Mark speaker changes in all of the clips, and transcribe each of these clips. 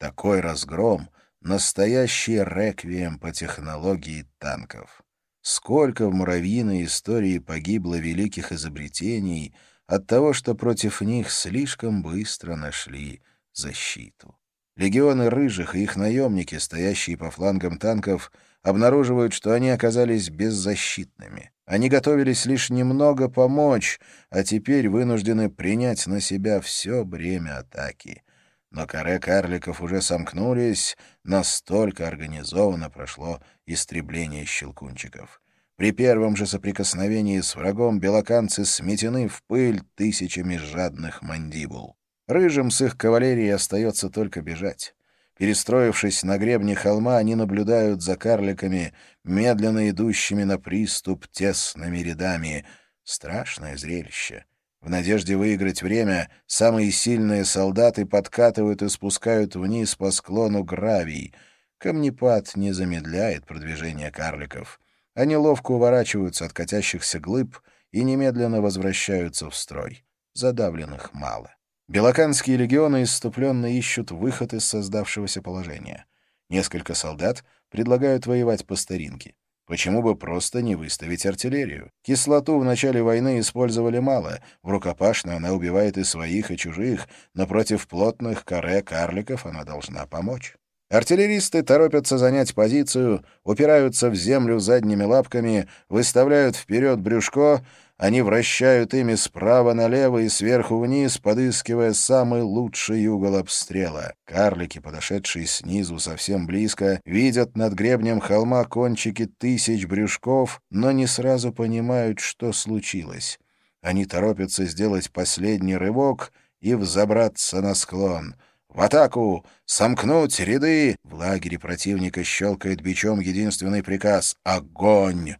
Speaker 1: Такой разгром — настоящий реквием по технологии танков. Сколько в муравьиной истории погибло великих изобретений от того, что против них слишком быстро нашли защиту. Легионы рыжих и их наемники, стоящие по флангам танков, обнаруживают, что они оказались беззащитными. Они готовились лишь немного помочь, а теперь вынуждены принять на себя все бремя атаки но каре карликов уже сомкнулись, настолько организованно прошло истребление щелкунчиков. При первом же соприкосновении с врагом белоканцы сметены в пыль тысячами жадных мандибул. Рыжим с их кавалерией остается только бежать. Перестроившись на гребне холма, они наблюдают за карликами, медленно идущими на приступ тесными рядами. Страшное зрелище. В надежде выиграть время самые сильные солдаты подкатывают и спускают вниз по склону гравий. Камнепад не замедляет продвижение карликов. Они ловко уворачиваются от катящихся глыб и немедленно возвращаются в строй. Задавленных мало. Белоканские легионы иступленно ищут выход из создавшегося положения. Несколько солдат предлагают воевать по старинке. Почему бы просто не выставить артиллерию? Кислоту в начале войны использовали мало. В рукопашной она убивает и своих, и чужих, но против плотных каре карликов она должна помочь. Артиллеристы торопятся занять позицию, упираются в землю задними лапками, выставляют вперед брюшко, они вращают ими справа налево и сверху вниз, подыскивая самый лучший угол обстрела. Карлики, подошедшие снизу совсем близко, видят над гребнем холма кончики тысяч брюшков, но не сразу понимают, что случилось. Они торопятся сделать последний рывок и взобраться на склон. «В атаку! Сомкнуть ряды!» В лагере противника щелкает бичом единственный приказ — «Огонь!»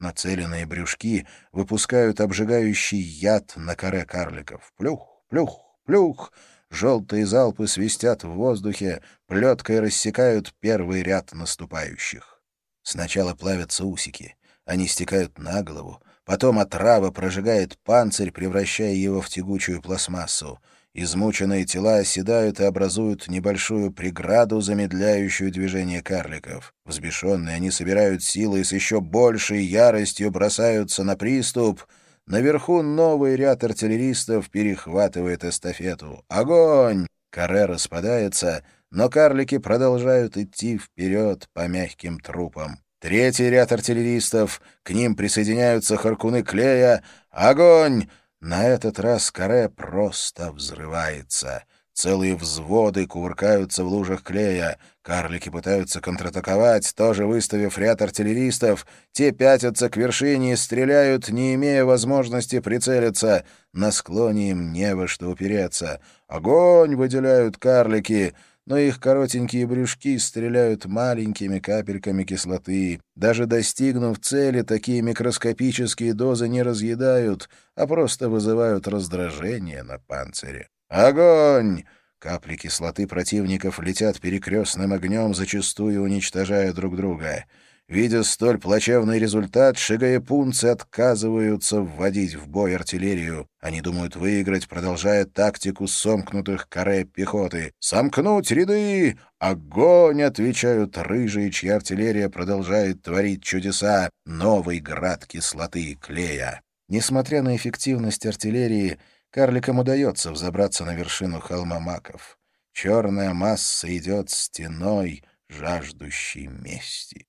Speaker 1: Нацеленные брюшки выпускают обжигающий яд на коре карликов. Плюх, плюх, плюх! Желтые залпы свистят в воздухе, плеткой рассекают первый ряд наступающих. Сначала плавятся усики. Они стекают на голову. Потом отрава прожигает панцирь, превращая его в тягучую пластмассу. Измученные тела оседают и образуют небольшую преграду, замедляющую движение карликов. Взбешенные они собирают силы и с еще большей яростью бросаются на приступ. Наверху новый ряд артиллеристов перехватывает эстафету. Огонь! Каре распадается, но карлики продолжают идти вперед по мягким трупам. Третий ряд артиллеристов, к ним присоединяются харкуны клея. Огонь! На этот раз каре просто взрывается. Целые взводы кувыркаются в лужах клея. Карлики пытаются контратаковать, тоже выставив ряд артиллеристов. Те пятятся к вершине и стреляют, не имея возможности прицелиться. На склоне им не во что упереться. «Огонь!» — выделяют карлики — но их коротенькие брюшки стреляют маленькими капельками кислоты. Даже достигнув цели, такие микроскопические дозы не разъедают, а просто вызывают раздражение на панцире. «Огонь!» Капли кислоты противников летят перекрестным огнем, зачастую уничтожая друг друга. Видя столь плачевный результат, шигаепунцы отказываются вводить в бой артиллерию. Они думают выиграть, продолжая тактику сомкнутых каре пехоты. «Сомкнуть ряды! Огонь!» — отвечают рыжие, чья артиллерия продолжает творить чудеса. Новый град кислоты и клея. Несмотря на эффективность артиллерии, карликам удается взобраться на вершину холма маков. Черная масса идет стеной, жаждущей мести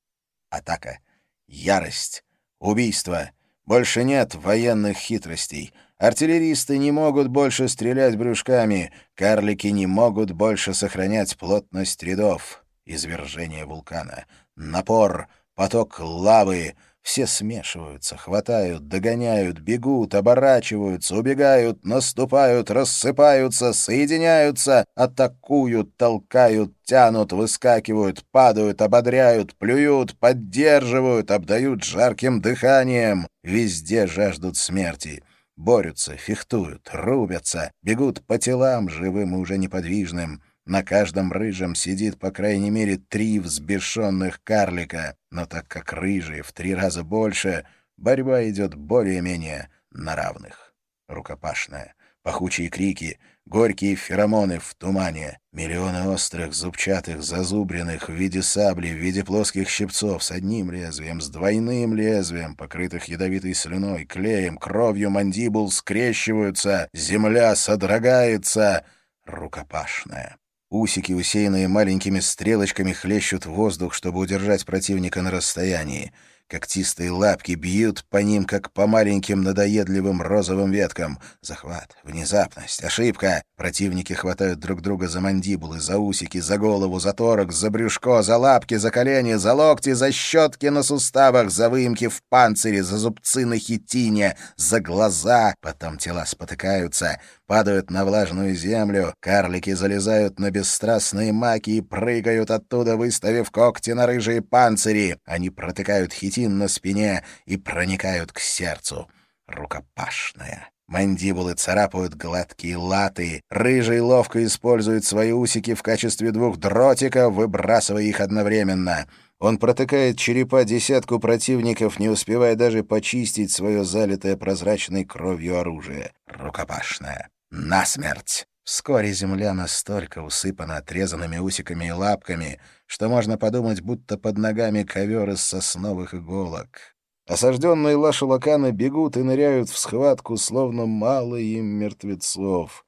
Speaker 1: атака, ярость, убийство. Больше нет военных хитростей. Артиллеристы не могут больше стрелять брюшками, карлики не могут больше сохранять плотность рядов. Извержение вулкана, напор, поток лавы — все смешиваются, хватают, догоняют, бегут, оборачиваются, убегают, наступают, рассыпаются, соединяются, атакуют, толкают, тянут, выскакивают, падают, ободряют, плюют, поддерживают, обдают жарким дыханием. Везде жаждут смерти. Борются, фехтуют, рубятся, бегут по телам, живым и уже неподвижным. На каждом рыжем сидит по крайней мере три взбешенных карлика, но так как рыжие в три раза больше, борьба идет более-менее на равных. Рукопашная, пахучие крики, горькие феромоны в тумане, миллионы острых, зубчатых, зазубренных в виде сабли, в виде плоских щипцов с одним лезвием, с двойным лезвием, покрытых ядовитой слюной, клеем, кровью мандибул скрещиваются, земля содрогается. Рукопашная. Усики, усеянные маленькими стрелочками, хлещут воздух, чтобы удержать противника на расстоянии. Когтистые лапки бьют по ним, как по маленьким надоедливым розовым веткам. Захват, внезапность, ошибка. Противники хватают друг друга за мандибулы, за усики, за голову, за торок, за брюшко, за лапки, за колени, за локти, за щетки на суставах, за выемки в панцире, за зубцы на хитине, за глаза. Потом тела спотыкаются, падают на влажную землю, карлики залезают на бесстрастные маки и прыгают оттуда, выставив когти на рыжие панцири. Они протыкают хитин на спине и проникают к сердцу. Рукопашная. Мандибулы царапают гладкие латы. Рыжий ловко использует свои усики в качестве двух дротиков, выбрасывая их одновременно. Он протыкает черепа десятку противников, не успевая даже почистить свое залитое прозрачной кровью оружие. Рукопашная. Насмерть. Вскоре земля настолько усыпана отрезанными усиками и лапками, что можно подумать, будто под ногами ковер из сосновых иголок. Осажденные лашелаканы бегут и ныряют в схватку, словно мало им мертвецов.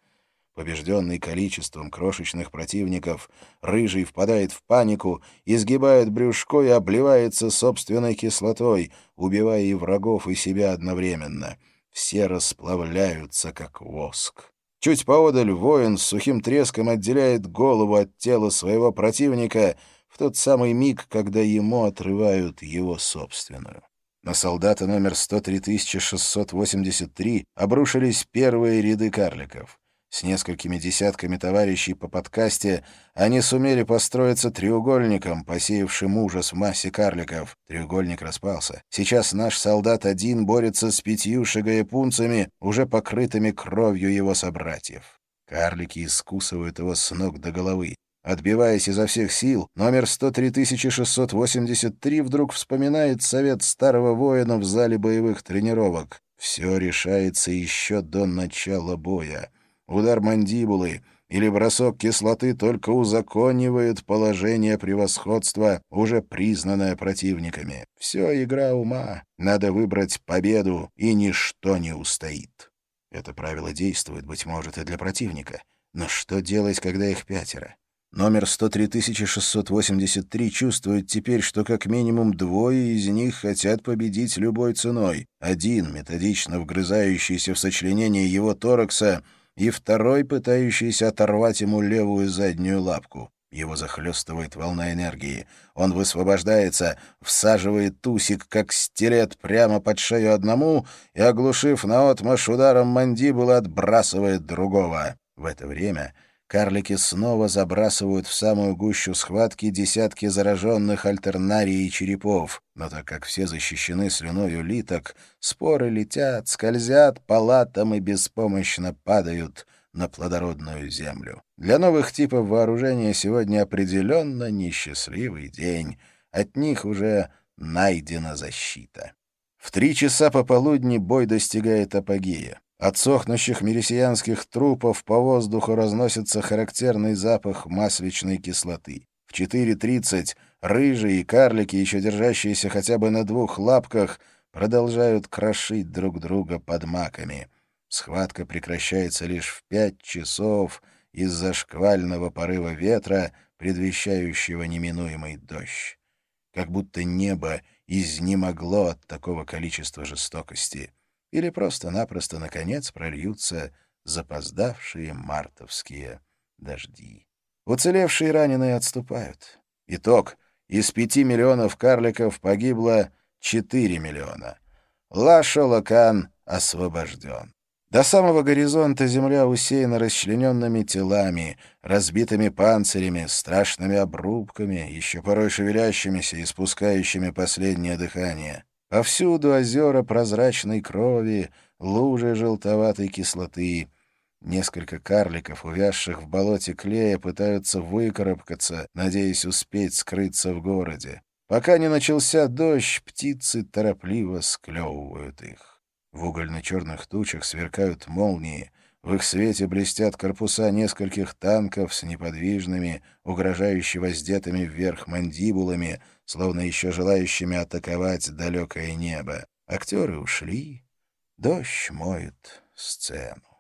Speaker 1: Побежденный количеством крошечных противников, рыжий впадает в панику, изгибает брюшко и обливается собственной кислотой, убивая и врагов, и себя одновременно. Все расплавляются, как воск. Чуть поодаль воин с сухим треском отделяет голову от тела своего противника в тот самый миг, когда ему отрывают его собственную. На солдата номер 103683 обрушились первые ряды карликов. С несколькими десятками товарищей по подкасте они сумели построиться треугольником, посеявшим ужас в массе карликов. Треугольник распался. Сейчас наш солдат один борется с пятью шагаепунцами, уже покрытыми кровью его собратьев. Карлики искусывают его с ног до головы. Отбиваясь изо всех сил, номер 103683 вдруг вспоминает совет старого воина в зале боевых тренировок. Все решается еще до начала боя. Удар мандибулы или бросок кислоты только узаконивает положение превосходства, уже признанное противниками. Все игра ума. Надо выбрать победу, и ничто не устоит. Это правило действует, быть может, и для противника. Но что делать, когда их пятеро? Номер 103683 чувствует теперь, что как минимум двое из них хотят победить любой ценой. Один, методично вгрызающийся в сочленение его торакса, и второй, пытающийся оторвать ему левую заднюю лапку. Его захлестывает волна энергии. Он высвобождается, всаживает тусик, как стилет, прямо под шею одному и, оглушив наотмашь ударом мандибулы, отбрасывает другого. В это время карлики снова забрасывают в самую гущу схватки десятки зараженных альтернарий черепов. Но так как все защищены слюной улиток, споры летят, скользят по и беспомощно падают на плодородную землю. Для новых типов вооружения сегодня определенно несчастливый день. От них уже найдена защита. В три часа пополудни бой достигает апогея. От сохнущих мерисианских трупов по воздуху разносится характерный запах масличной кислоты. В 4.30 рыжие и карлики, еще держащиеся хотя бы на двух лапках, продолжают крошить друг друга под маками. Схватка прекращается лишь в пять часов из-за шквального порыва ветра, предвещающего неминуемый дождь. Как будто небо изнемогло от такого количества жестокости или просто-напросто, наконец, прольются запоздавшие мартовские дожди. Уцелевшие раненые отступают. Итог. Из пяти миллионов карликов погибло четыре миллиона. Лашо Лакан освобожден. До самого горизонта земля усеяна расчлененными телами, разбитыми панцирями, страшными обрубками, еще порой шевелящимися и спускающими последнее дыхание. Повсюду озера прозрачной крови, лужи желтоватой кислоты. Несколько карликов, увязших в болоте клея, пытаются выкарабкаться, надеясь успеть скрыться в городе. Пока не начался дождь, птицы торопливо склевывают их. В угольно-черных тучах сверкают молнии, В их свете блестят корпуса нескольких танков с неподвижными, угрожающе воздетыми вверх мандибулами, словно еще желающими атаковать далекое небо. Актеры ушли. Дождь моет сцену.